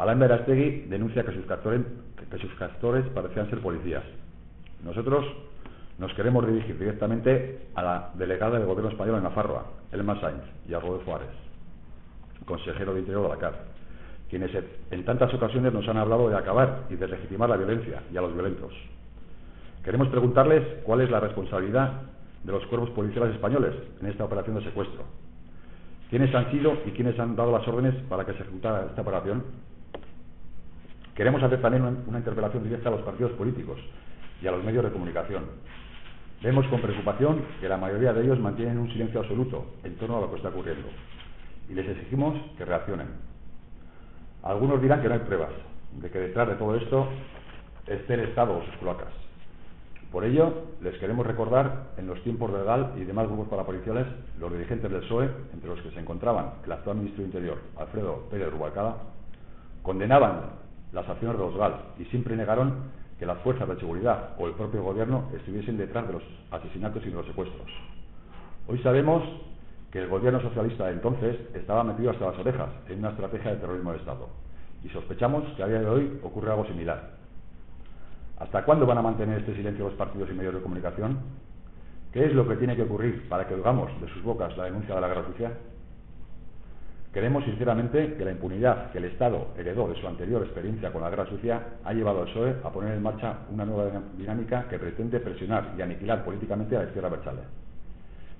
Alain Berastegui denuncia que sus, castores, parecían ser policías. Nosotros nos queremos dirigir directamente a la delegada del Gobierno español en Nafarroa, Elma Sainz, y a Rodolfo Ares, consejero de Interior de la CAR, quienes en tantas ocasiones nos han hablado de acabar y de legitimar la violencia y a los violentos. Queremos preguntarles cuál es la responsabilidad de los cuerpos policiales españoles en esta operación de secuestro. ¿Quiénes han sido y quiénes han dado las órdenes para que se ejecutara esta operación? Queremos hacer también una interpelación directa a los partidos políticos y a los medios de comunicación. Vemos con preocupación que la mayoría de ellos mantienen un silencio absoluto en torno a lo que está ocurriendo y les exigimos que reaccionen. Algunos dirán que no hay pruebas de que detrás de todo esto esté el Estado o sus cloacas. Por ello, les queremos recordar en los tiempos de GAL y demás grupos parapoliciales, los dirigentes del PSOE, entre los que se encontraban el actual ministro de Interior, Alfredo Pérez Rubalcaba, condenaban las acciones de los GAL y siempre negaron que las fuerzas de seguridad o el propio gobierno estuviesen detrás de los asesinatos y de los secuestros. Hoy sabemos que el gobierno socialista de entonces estaba metido hasta las orejas en una estrategia de terrorismo de Estado y sospechamos que a día de hoy ocurre algo similar. ¿Hasta cuándo van a mantener este silencio los partidos y medios de comunicación? ¿Qué es lo que tiene que ocurrir para que oigamos de sus bocas la denuncia de la guerra? Creemos sinceramente que la impunidad que el Estado heredó de su anterior experiencia con la guerra sucia ha llevado al PSOE a poner en marcha una nueva dinámica que pretende presionar y aniquilar políticamente a la izquierda berchale.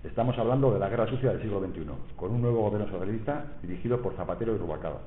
Estamos hablando de la guerra sucia del siglo XXI, con un nuevo gobierno socialista dirigido por Zapatero y Rubalcaba.